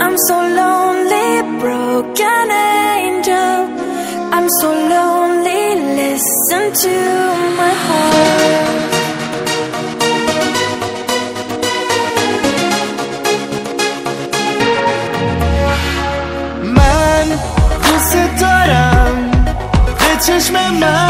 I'm so lonely, broken angel. I'm so lonely, listen to my heart. Man, من دوست دارم به چشم man.